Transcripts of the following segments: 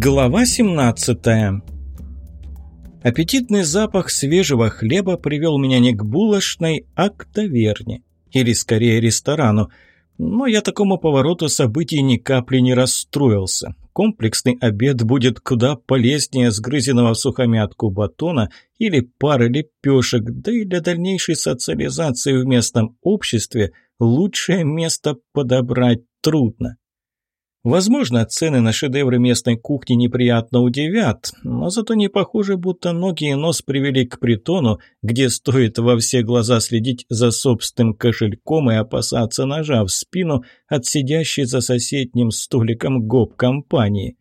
Глава 17 Аппетитный запах свежего хлеба привел меня не к булочной, а к таверне. Или скорее ресторану. Но я такому повороту событий ни капли не расстроился. Комплексный обед будет куда полезнее сгрызенного в сухомятку батона или пары лепешек, да и для дальнейшей социализации в местном обществе лучшее место подобрать трудно. Возможно, цены на шедевры местной кухни неприятно удивят, но зато не похоже, будто ноги и нос привели к притону, где стоит во все глаза следить за собственным кошельком и опасаться ножа в спину от сидящей за соседним столиком гоп-компании.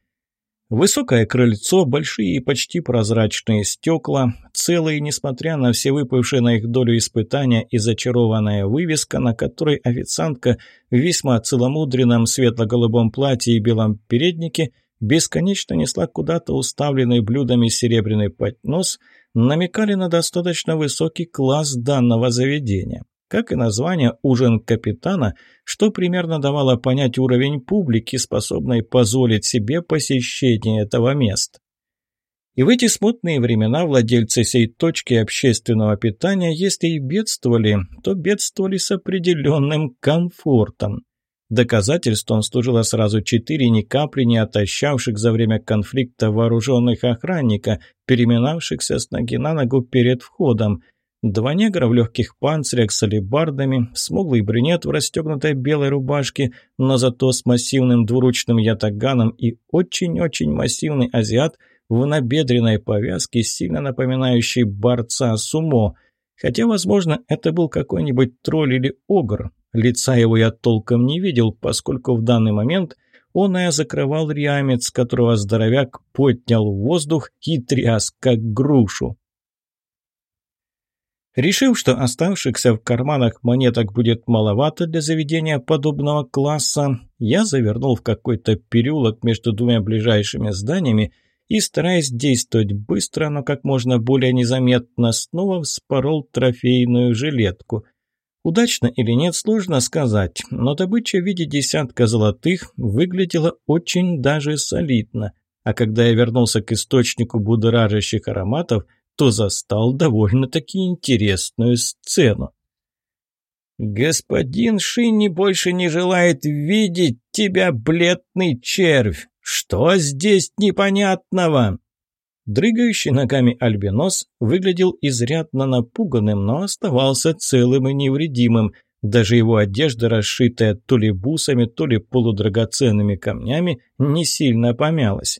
Высокое крыльцо, большие и почти прозрачные стекла, целые, несмотря на все выпавшие на их долю испытания и зачарованная вывеска, на которой официантка в весьма целомудренном светло-голубом платье и белом переднике бесконечно несла куда-то уставленный блюдами серебряный поднос, намекали на достаточно высокий класс данного заведения как и название «Ужин капитана», что примерно давало понять уровень публики, способной позволить себе посещение этого места. И в эти смутные времена владельцы сей точки общественного питания, если и бедствовали, то бедствовали с определенным комфортом. Доказательством служило сразу четыре ни капли не отощавших за время конфликта вооруженных охранника, переминавшихся с ноги на ногу перед входом – Два негра в легких панцирях с алебардами, смуглый брюнет в расстегнутой белой рубашке, но зато с массивным двуручным ятаганом и очень-очень массивный азиат в набедренной повязке, сильно напоминающей борца сумо. Хотя, возможно, это был какой-нибудь тролль или огр. Лица его я толком не видел, поскольку в данный момент он и закрывал рямец, которого здоровяк поднял в воздух и тряс, как грушу. Решив, что оставшихся в карманах монеток будет маловато для заведения подобного класса, я завернул в какой-то переулок между двумя ближайшими зданиями и, стараясь действовать быстро, но как можно более незаметно, снова вспорол трофейную жилетку. Удачно или нет, сложно сказать, но добыча в виде десятка золотых выглядела очень даже солидно. А когда я вернулся к источнику будоражащих ароматов – то застал довольно-таки интересную сцену. «Господин Шинни больше не желает видеть тебя, бледный червь! Что здесь непонятного?» Дрыгающий ногами альбинос выглядел изрядно напуганным, но оставался целым и невредимым. Даже его одежда, расшитая то ли бусами, то ли полудрагоценными камнями, не сильно помялась.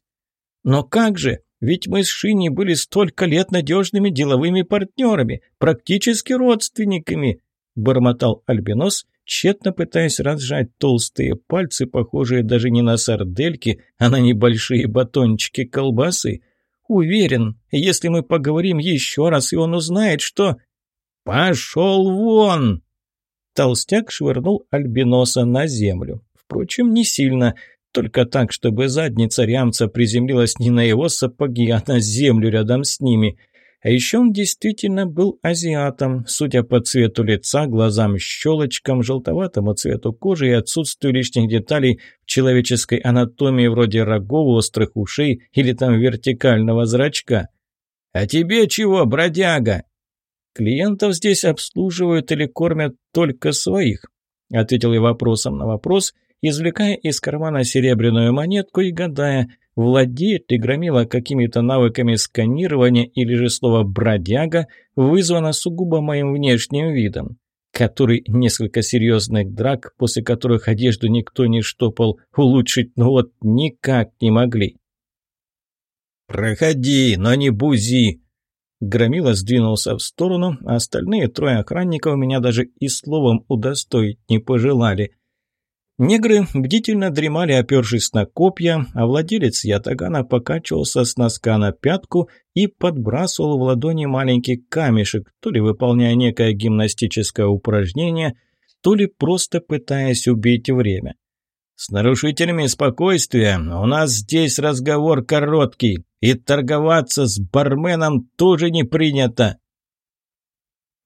«Но как же? Ведь мы с Шини были столько лет надежными деловыми партнерами, практически родственниками», – бормотал Альбинос, тщетно пытаясь разжать толстые пальцы, похожие даже не на сардельки, а на небольшие батончики колбасы. «Уверен, если мы поговорим еще раз, и он узнает, что...» «Пошел вон!» Толстяк швырнул Альбиноса на землю. Впрочем, не сильно – только так, чтобы задница рямца приземлилась не на его сапоги, а на землю рядом с ними. А еще он действительно был азиатом, судя по цвету лица, глазам щелочкам, желтоватому цвету кожи и отсутствию лишних деталей в человеческой анатомии вроде рогов, острых ушей или там вертикального зрачка. «А тебе чего, бродяга?» «Клиентов здесь обслуживают или кормят только своих», — ответил я вопросом на вопрос — извлекая из кармана серебряную монетку и гадая, владеет ли Громила какими-то навыками сканирования или же слово «бродяга» вызвано сугубо моим внешним видом, который несколько серьезных драк, после которых одежду никто не штопал, улучшить, но вот никак не могли. «Проходи, но не бузи!» Громила сдвинулся в сторону, а остальные трое охранников меня даже и словом удостоить не пожелали – Негры бдительно дремали, опершись на копья, а владелец ятагана покачивался с носка на пятку и подбрасывал в ладони маленький камешек, то ли выполняя некое гимнастическое упражнение, то ли просто пытаясь убить время. «С нарушителями спокойствия у нас здесь разговор короткий, и торговаться с барменом тоже не принято»,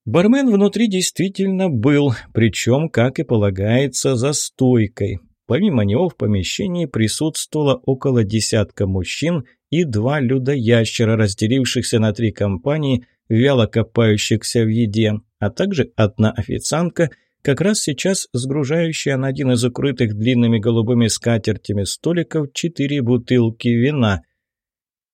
Бармен внутри действительно был, причем, как и полагается, за стойкой. Помимо него в помещении присутствовало около десятка мужчин и два людоящера, разделившихся на три компании, вяло копающихся в еде, а также одна официантка, как раз сейчас сгружающая на один из укрытых длинными голубыми скатертями столиков четыре бутылки вина.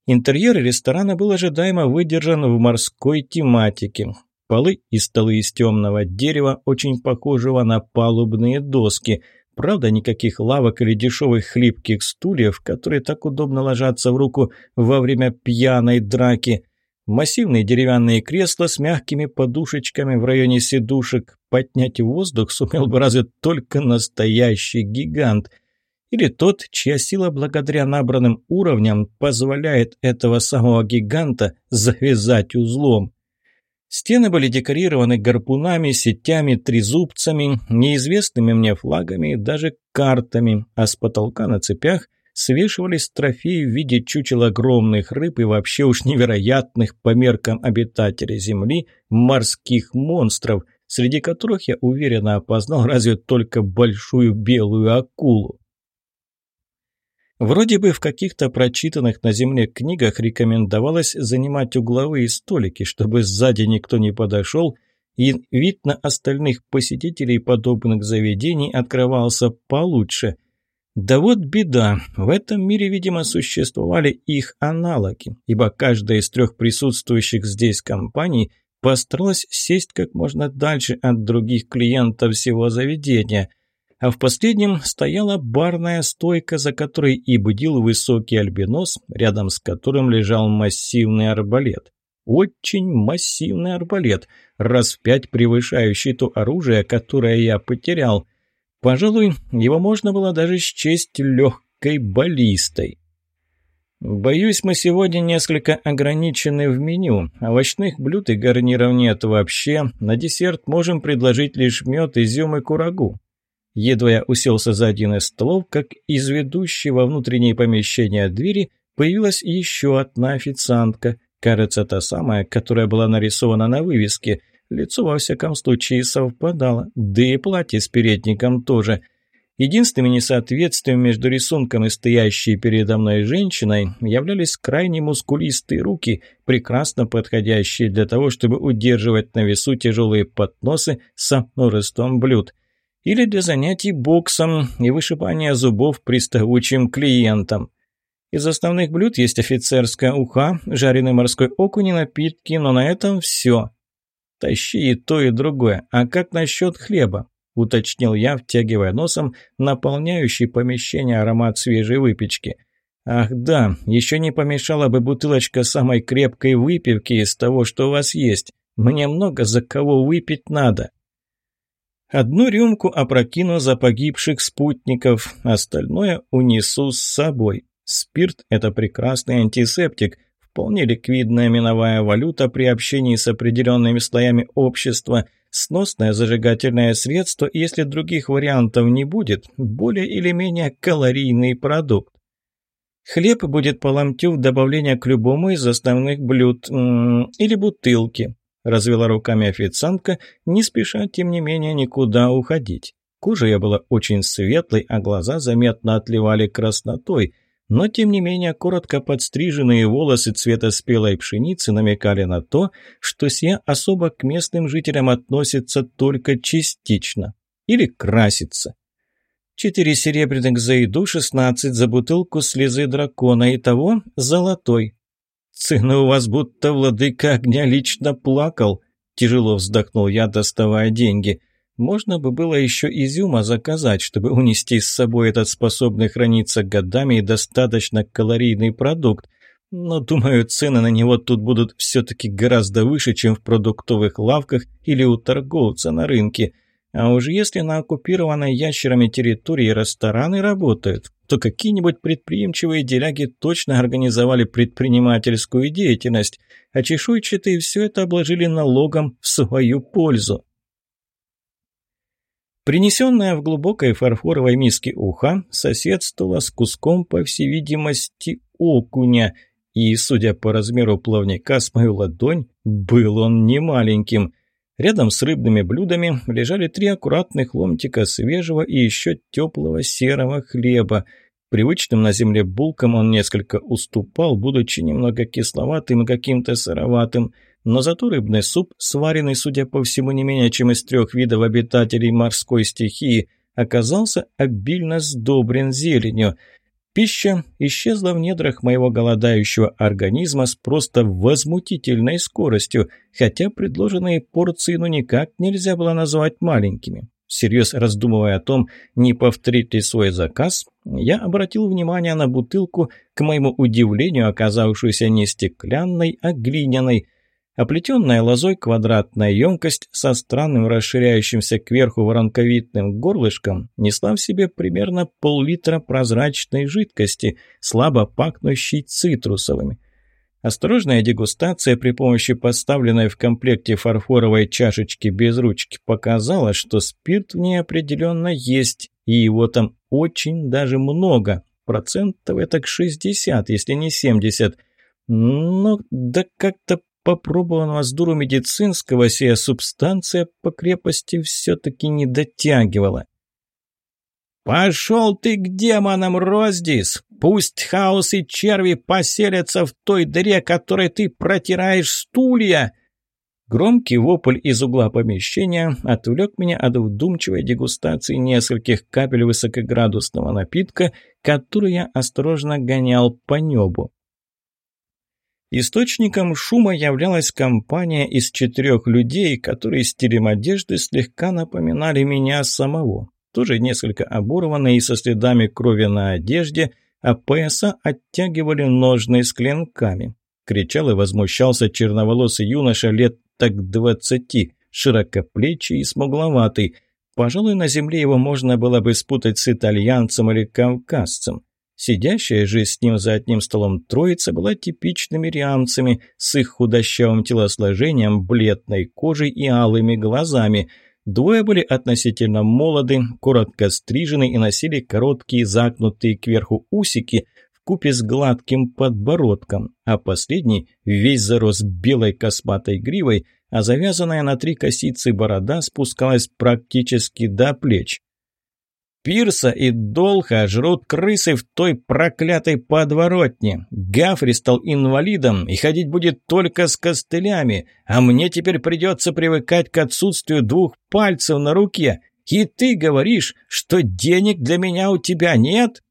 Интерьер ресторана был ожидаемо выдержан в морской тематике. Полы и столы из темного дерева, очень похожего на палубные доски – Правда, никаких лавок или дешевых хлипких стульев, которые так удобно ложатся в руку во время пьяной драки. Массивные деревянные кресла с мягкими подушечками в районе сидушек. Поднять воздух сумел бы разве только настоящий гигант. Или тот, чья сила благодаря набранным уровням позволяет этого самого гиганта завязать узлом. Стены были декорированы гарпунами, сетями, трезубцами, неизвестными мне флагами и даже картами, а с потолка на цепях свешивались трофеи в виде чучел огромных рыб и вообще уж невероятных по меркам обитателей Земли морских монстров, среди которых я уверенно опознал разве только большую белую акулу. Вроде бы в каких-то прочитанных на земле книгах рекомендовалось занимать угловые столики, чтобы сзади никто не подошел, и вид на остальных посетителей подобных заведений открывался получше. Да вот беда, в этом мире, видимо, существовали их аналоги, ибо каждая из трех присутствующих здесь компаний постаралась сесть как можно дальше от других клиентов всего заведения – а в последнем стояла барная стойка, за которой и будил высокий альбинос, рядом с которым лежал массивный арбалет. Очень массивный арбалет, раз в пять превышающий то оружие, которое я потерял. Пожалуй, его можно было даже счесть легкой баллистой. «Боюсь, мы сегодня несколько ограничены в меню. Овощных блюд и гарниров нет вообще. На десерт можем предложить лишь мед, изюм и курагу. Едва я уселся за один из столов, как из ведущей во внутреннее помещение двери появилась еще одна официантка. Кажется, та самая, которая была нарисована на вывеске. Лицо, во всяком случае, совпадало. Да и платье с передником тоже. Единственным несоответствием между рисунком и стоящей передо мной женщиной являлись крайне мускулистые руки, прекрасно подходящие для того, чтобы удерживать на весу тяжелые подносы со множеством блюд – или для занятий боксом и вышибания зубов приставучим клиентам. Из основных блюд есть офицерская уха, жареный морской окунь и напитки, но на этом все. Тащи и то, и другое. А как насчет хлеба? Уточнил я, втягивая носом наполняющий помещение аромат свежей выпечки. Ах да, еще не помешала бы бутылочка самой крепкой выпивки из того, что у вас есть. Мне много за кого выпить надо. Одну рюмку опрокину за погибших спутников, остальное унесу с собой. Спирт – это прекрасный антисептик, вполне ликвидная миновая валюта при общении с определенными слоями общества, сносное зажигательное средство, если других вариантов не будет, более или менее калорийный продукт. Хлеб будет по ломтю в добавление к любому из основных блюд или бутылки развела руками официантка, не спеша, тем не менее, никуда уходить. Кожа ее была очень светлой, а глаза заметно отливали краснотой, но, тем не менее, коротко подстриженные волосы цвета спелой пшеницы намекали на то, что сия особо к местным жителям относится только частично. Или красится. Четыре серебряных за еду, шестнадцать за бутылку слезы дракона, и того золотой. «Цены у вас будто владыка огня лично плакал», – тяжело вздохнул я, доставая деньги. «Можно бы было еще изюма заказать, чтобы унести с собой этот способный храниться годами и достаточно калорийный продукт. Но, думаю, цены на него тут будут все-таки гораздо выше, чем в продуктовых лавках или у торговца на рынке». А уж если на оккупированной ящерами территории рестораны работают, то какие-нибудь предприимчивые деляги точно организовали предпринимательскую деятельность, а чешуйчатые все это обложили налогом в свою пользу. Принесенная в глубокой фарфоровой миске уха соседствовала с куском, по всей видимости, окуня, и, судя по размеру плавника с мою ладонь, был он немаленьким. Рядом с рыбными блюдами лежали три аккуратных ломтика свежего и еще теплого серого хлеба. Привычным на земле булкам он несколько уступал, будучи немного кисловатым и каким-то сыроватым, но зато рыбный суп, сваренный, судя по всему, не менее чем из трех видов обитателей морской стихии, оказался обильно сдобрен зеленью – Пища исчезла в недрах моего голодающего организма с просто возмутительной скоростью, хотя предложенные порции ну никак нельзя было назвать маленькими. Всерьез раздумывая о том, не повторить ли свой заказ, я обратил внимание на бутылку, к моему удивлению оказавшуюся не стеклянной, а глиняной – Оплетенная лозой квадратная емкость со странным расширяющимся кверху воронковидным горлышком несла в себе примерно пол-литра прозрачной жидкости, слабо пахнущей цитрусовыми. Осторожная дегустация при помощи поставленной в комплекте фарфоровой чашечки без ручки показала, что спирт в ней определенно есть, и его там очень даже много, процентов это к 60, если не 70. Но да как-то попробованного с дуру медицинского сия субстанция по крепости все-таки не дотягивала. «Пошел ты к демонам, Роздис! Пусть хаос и черви поселятся в той дыре, которой ты протираешь стулья!» Громкий вопль из угла помещения отвлек меня от вдумчивой дегустации нескольких капель высокоградусного напитка, который я осторожно гонял по небу. Источником шума являлась компания из четырех людей, которые стилем одежды слегка напоминали меня самого. Тоже несколько оборванные и со следами крови на одежде, а пояса оттягивали ножны с клинками. Кричал и возмущался черноволосый юноша лет так двадцати, широкоплечий и смугловатый. Пожалуй, на земле его можно было бы спутать с итальянцем или кавказцем. Сидящая же с ним за одним столом троица была типичными риамцами с их худощавым телосложением, бледной кожей и алыми глазами. Двое были относительно молоды, коротко стрижены и носили короткие загнутые кверху усики в купе с гладким подбородком, а последний весь зарос белой косматой гривой, а завязанная на три косицы борода спускалась практически до плеч. Пирса и Долха жрут крысы в той проклятой подворотне. Гафри стал инвалидом и ходить будет только с костылями, а мне теперь придется привыкать к отсутствию двух пальцев на руке. И ты говоришь, что денег для меня у тебя нет?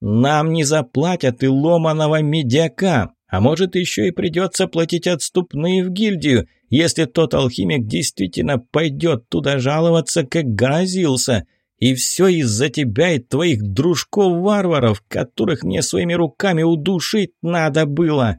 Нам не заплатят и ломаного медяка, а может еще и придется платить отступные в гильдию, если тот алхимик действительно пойдет туда жаловаться, как грозился». И все из-за тебя и твоих дружков-варваров, которых мне своими руками удушить надо было!»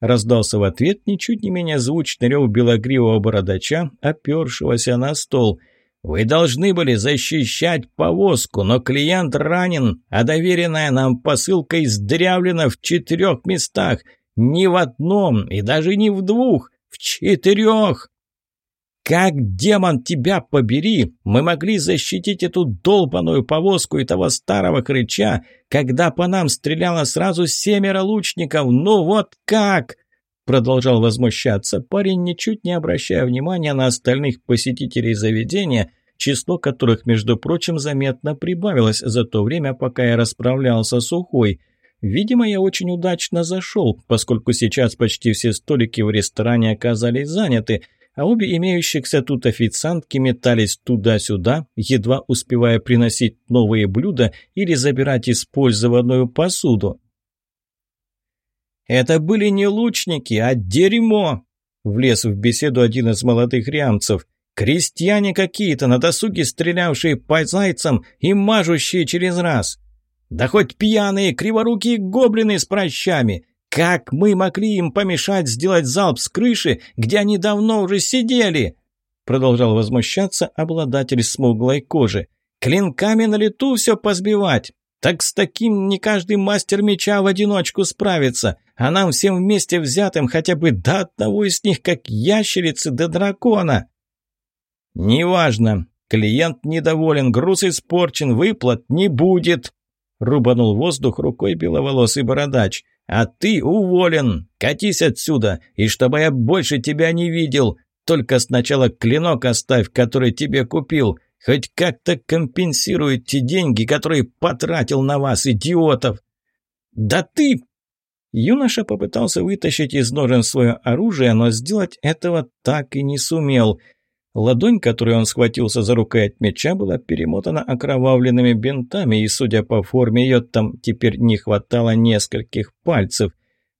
Раздался в ответ ничуть не менее звучный рев белогривого бородача, опершегося на стол. «Вы должны были защищать повозку, но клиент ранен, а доверенная нам посылка издрявлена в четырех местах. Не в одном и даже не в двух, в четырех!» «Как, демон, тебя побери! Мы могли защитить эту долбаную повозку и того старого крыча, когда по нам стреляло сразу семеро лучников! Ну вот как!» Продолжал возмущаться парень, ничуть не обращая внимания на остальных посетителей заведения, число которых, между прочим, заметно прибавилось за то время, пока я расправлялся с ухой. Видимо, я очень удачно зашел, поскольку сейчас почти все столики в ресторане оказались заняты – а обе имеющихся тут официантки метались туда-сюда, едва успевая приносить новые блюда или забирать использованную посуду. «Это были не лучники, а дерьмо!» – влез в беседу один из молодых рямцев. «Крестьяне какие-то, на досуге стрелявшие по зайцам и мажущие через раз!» «Да хоть пьяные, криворукие гоблины с прощами! Как мы могли им помешать сделать залп с крыши, где они давно уже сидели?» Продолжал возмущаться обладатель смуглой кожи. «Клинками на лету все позбивать. Так с таким не каждый мастер меча в одиночку справится, а нам всем вместе взятым хотя бы до одного из них, как ящерицы до дракона». «Неважно. Клиент недоволен, груз испорчен, выплат не будет», — рубанул воздух рукой беловолосый бородач. А ты уволен! Катись отсюда, и чтобы я больше тебя не видел! Только сначала клинок оставь, который тебе купил. Хоть как-то компенсирует те деньги, которые потратил на вас, идиотов!» «Да ты...» Юноша попытался вытащить из ножен свое оружие, но сделать этого так и не сумел. Ладонь, которой он схватился за рукоять меча, была перемотана окровавленными бинтами, и, судя по форме, ее там теперь не хватало нескольких пальцев.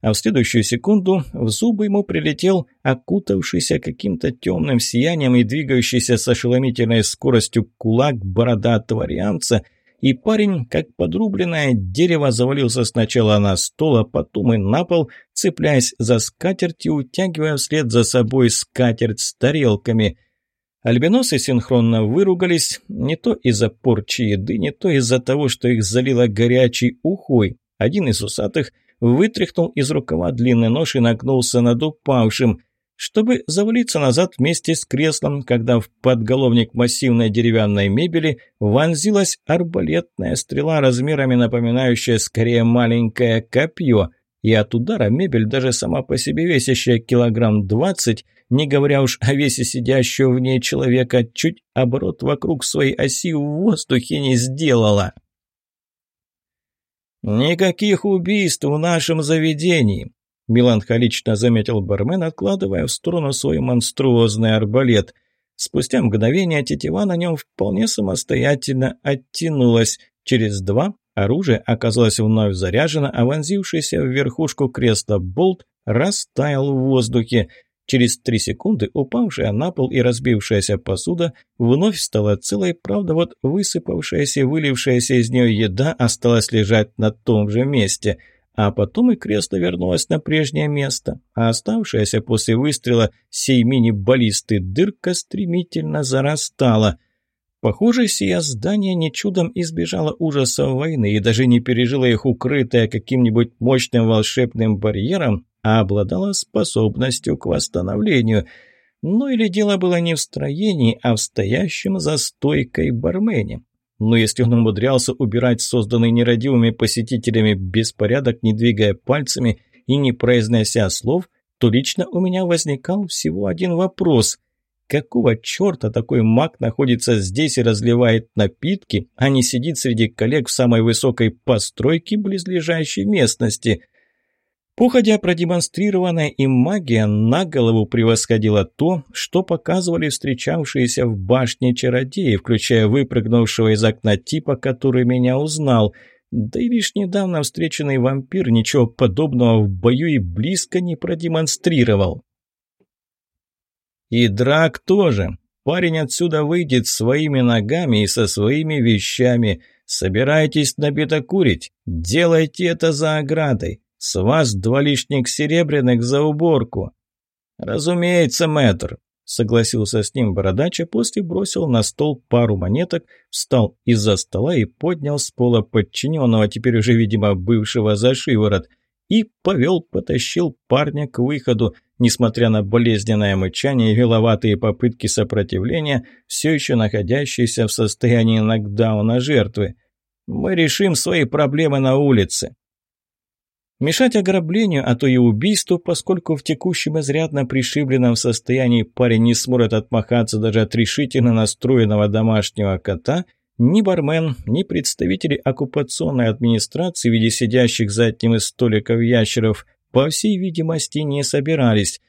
А в следующую секунду в зубы ему прилетел окутавшийся каким-то темным сиянием и двигающийся с ошеломительной скоростью кулак бородатого риамца – и парень, как подрубленное дерево, завалился сначала на стол, а потом и на пол, цепляясь за скатерть и утягивая вслед за собой скатерть с тарелками. Альбиносы синхронно выругались, не то из-за порчи еды, не то из-за того, что их залило горячей ухой. Один из усатых вытряхнул из рукава длинный нож и нагнулся над упавшим – чтобы завалиться назад вместе с креслом, когда в подголовник массивной деревянной мебели вонзилась арбалетная стрела размерами напоминающая скорее маленькое копье, и от удара мебель, даже сама по себе весящая килограмм двадцать, не говоря уж о весе сидящего в ней человека, чуть оборот вокруг своей оси в воздухе не сделала. «Никаких убийств в нашем заведении!» Меланхолично заметил бармен, откладывая в сторону свой монструозный арбалет. Спустя мгновение тетива на нем вполне самостоятельно оттянулась. Через два оружие оказалось вновь заряжено, а вонзившийся в верхушку кресла болт растаял в воздухе. Через три секунды упавшая на пол и разбившаяся посуда вновь стала целой, правда вот высыпавшаяся и вылившаяся из нее еда осталась лежать на том же месте – а потом и кресло вернулось на прежнее место, а оставшаяся после выстрела сей мини-баллисты дырка стремительно зарастала. Похоже, сия здание не чудом избежало ужасов войны и даже не пережило их укрытое каким-нибудь мощным волшебным барьером, а обладало способностью к восстановлению. Ну или дело было не в строении, а в стоящем за стойкой бармене. Но если он умудрялся убирать созданный нерадивыми посетителями беспорядок, не двигая пальцами и не произнося слов, то лично у меня возникал всего один вопрос. Какого черта такой маг находится здесь и разливает напитки, а не сидит среди коллег в самой высокой постройке близлежащей местности? Походя продемонстрированная им магия на голову превосходила то, что показывали встречавшиеся в башне чародеи, включая выпрыгнувшего из окна типа, который меня узнал. Да и лишь недавно встреченный вампир ничего подобного в бою и близко не продемонстрировал. И Драк тоже. Парень отсюда выйдет своими ногами и со своими вещами. Собирайтесь набитокурить. Делайте это за оградой. «С вас два лишних серебряных за уборку». «Разумеется, мэтр», — согласился с ним бородач, после бросил на стол пару монеток, встал из-за стола и поднял с пола подчиненного, теперь уже, видимо, бывшего за шиворот, и повел, потащил парня к выходу, несмотря на болезненное мычание и виловатые попытки сопротивления, все еще находящиеся в состоянии нокдауна жертвы. «Мы решим свои проблемы на улице», Мешать ограблению, а то и убийству, поскольку в текущем изрядно пришибленном состоянии парень не сможет отмахаться даже от решительно настроенного домашнего кота, ни бармен, ни представители оккупационной администрации в виде сидящих за одним из столиков ящеров, по всей видимости, не собирались.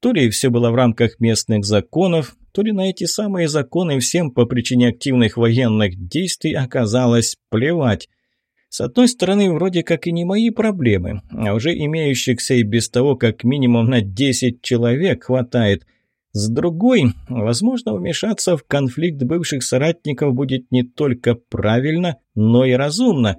То ли все было в рамках местных законов, то ли на эти самые законы всем по причине активных военных действий оказалось плевать. С одной стороны, вроде как и не мои проблемы, а уже имеющихся и без того как минимум на 10 человек хватает. С другой, возможно, вмешаться в конфликт бывших соратников будет не только правильно, но и разумно.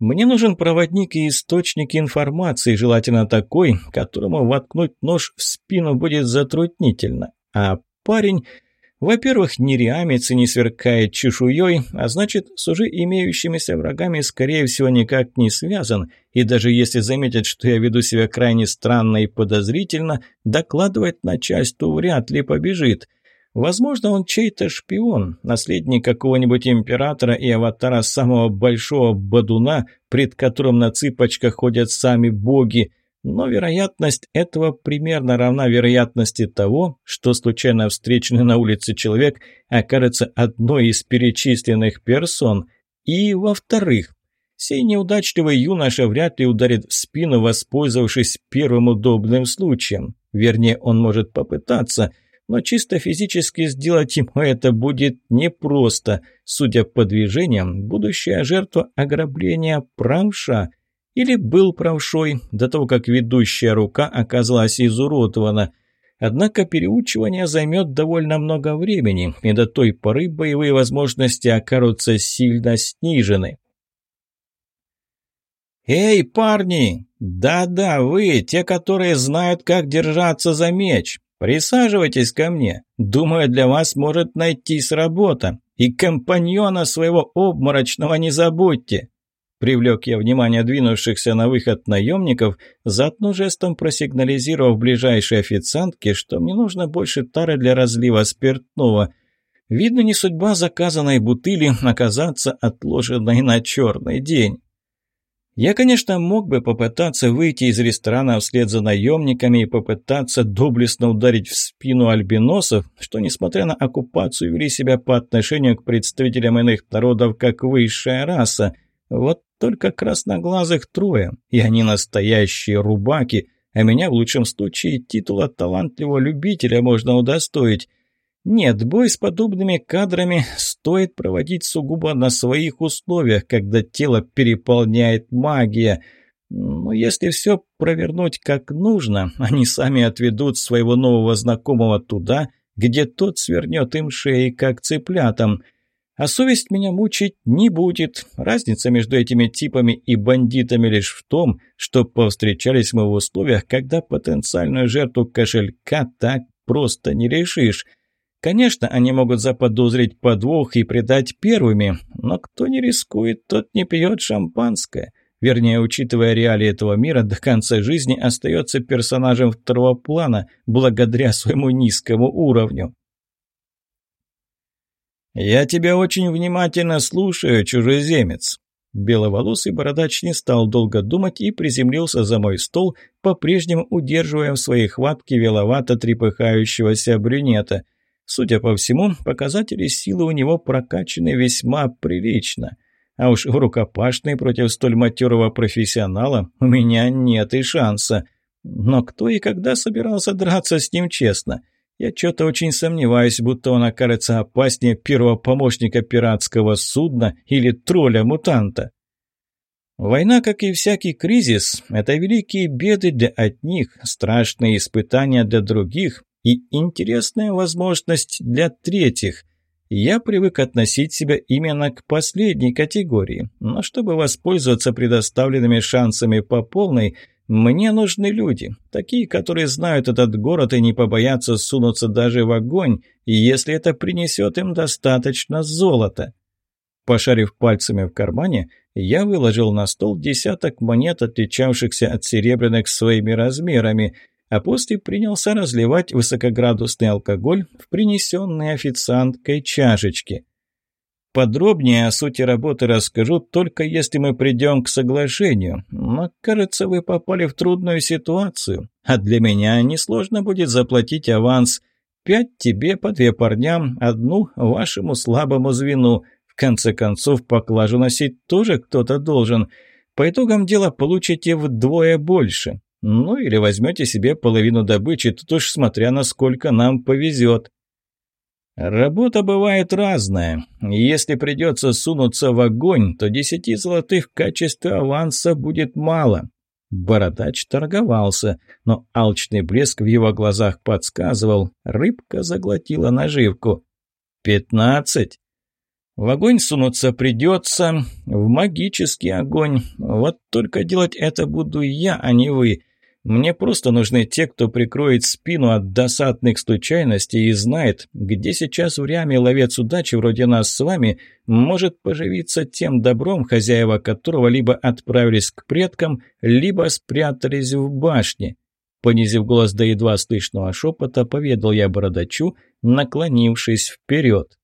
Мне нужен проводник и источник информации, желательно такой, которому воткнуть нож в спину будет затруднительно. А парень во-первых, риамец и не сверкает чешуей, а значит, с уже имеющимися врагами, скорее всего, никак не связан, и даже если заметят, что я веду себя крайне странно и подозрительно, докладывать начальству вряд ли побежит. Возможно, он чей-то шпион, наследник какого-нибудь императора и аватара самого большого бадуна, пред которым на цыпочках ходят сами боги, но вероятность этого примерно равна вероятности того, что случайно встреченный на улице человек окажется одной из перечисленных персон. И, во-вторых, сей неудачливый юноша вряд ли ударит в спину, воспользовавшись первым удобным случаем. Вернее, он может попытаться, но чисто физически сделать ему это будет непросто. Судя по движениям, будущая жертва ограбления правша – или был правшой, до того, как ведущая рука оказалась изуродована. Однако переучивание займет довольно много времени, и до той поры боевые возможности окажутся сильно снижены. «Эй, парни! Да-да, вы, те, которые знают, как держаться за меч! Присаживайтесь ко мне. Думаю, для вас может найтись работа. И компаньона своего обморочного не забудьте!» Привлек я внимание двинувшихся на выход наемников, заодно жестом просигнализировав ближайшей официантке, что мне нужно больше тары для разлива спиртного. Видно, не судьба заказанной бутыли оказаться отложенной на черный день. Я, конечно, мог бы попытаться выйти из ресторана вслед за наемниками и попытаться доблестно ударить в спину альбиносов, что, несмотря на оккупацию, вели себя по отношению к представителям иных народов как высшая раса. Вот только красноглазых трое, и они настоящие рубаки, а меня в лучшем случае титула талантливого любителя можно удостоить. Нет, бой с подобными кадрами стоит проводить сугубо на своих условиях, когда тело переполняет магия. Но если все провернуть как нужно, они сами отведут своего нового знакомого туда, где тот свернет им шеи, как цыплятам – а совесть меня мучить не будет. Разница между этими типами и бандитами лишь в том, что повстречались мы в условиях, когда потенциальную жертву кошелька так просто не решишь. Конечно, они могут заподозрить подвох и предать первыми, но кто не рискует, тот не пьет шампанское. Вернее, учитывая реалии этого мира, до конца жизни остается персонажем второго плана благодаря своему низкому уровню. «Я тебя очень внимательно слушаю, чужеземец». Беловолосый бородач не стал долго думать и приземлился за мой стол, по-прежнему удерживая в своей хватке веловато трепыхающегося брюнета. Судя по всему, показатели силы у него прокачаны весьма прилично. А уж в рукопашной против столь матерого профессионала у меня нет и шанса. Но кто и когда собирался драться с ним честно? Я что-то очень сомневаюсь, будто он окажется опаснее первого помощника пиратского судна или тролля-мутанта. Война, как и всякий кризис, это великие беды для одних, страшные испытания для других и интересная возможность для третьих. Я привык относить себя именно к последней категории, но чтобы воспользоваться предоставленными шансами по полной – мне нужны люди, такие, которые знают этот город и не побоятся сунуться даже в огонь, если это принесет им достаточно золота. Пошарив пальцами в кармане, я выложил на стол десяток монет, отличавшихся от серебряных своими размерами, а после принялся разливать высокоградусный алкоголь в принесенные официанткой чашечки. Подробнее о сути работы расскажу, только если мы придем к соглашению. Но, кажется, вы попали в трудную ситуацию, а для меня несложно будет заплатить аванс. Пять тебе, по две парням, одну вашему слабому звену. В конце концов, поклажу носить тоже кто-то должен. По итогам дела получите вдвое больше. Ну или возьмете себе половину добычи, тут уж смотря насколько нам повезет. Работа бывает разная. Если придется сунуться в огонь, то десяти золотых в качестве аванса будет мало. Бородач торговался, но алчный блеск в его глазах подсказывал. Рыбка заглотила наживку. «Пятнадцать?» В огонь сунуться придется, в магический огонь. Вот только делать это буду я, а не вы. Мне просто нужны те, кто прикроет спину от досадных случайностей и знает, где сейчас в Риаме ловец удачи вроде нас с вами может поживиться тем добром, хозяева которого либо отправились к предкам, либо спрятались в башне. Понизив голос до едва слышного шепота, поведал я бородачу, наклонившись вперед.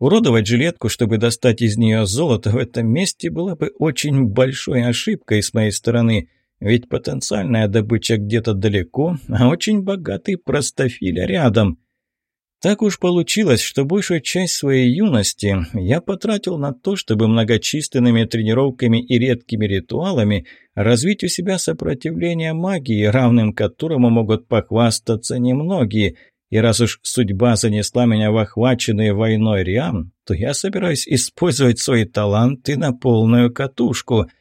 Уродовать жилетку, чтобы достать из нее золото в этом месте, было бы очень большой ошибкой с моей стороны – Ведь потенциальная добыча где-то далеко, а очень богатый простофиля рядом. Так уж получилось, что большую часть своей юности я потратил на то, чтобы многочисленными тренировками и редкими ритуалами развить у себя сопротивление магии, равным которому могут похвастаться немногие. И раз уж судьба занесла меня в охваченный войной Риам, то я собираюсь использовать свои таланты на полную катушку –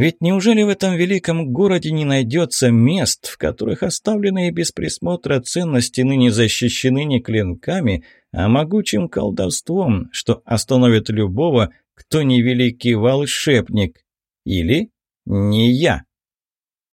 ведь неужели в этом великом городе не найдется мест, в которых оставленные без присмотра ценности ныне защищены не клинками, а могучим колдовством, что остановит любого, кто не великий волшебник? Или не я?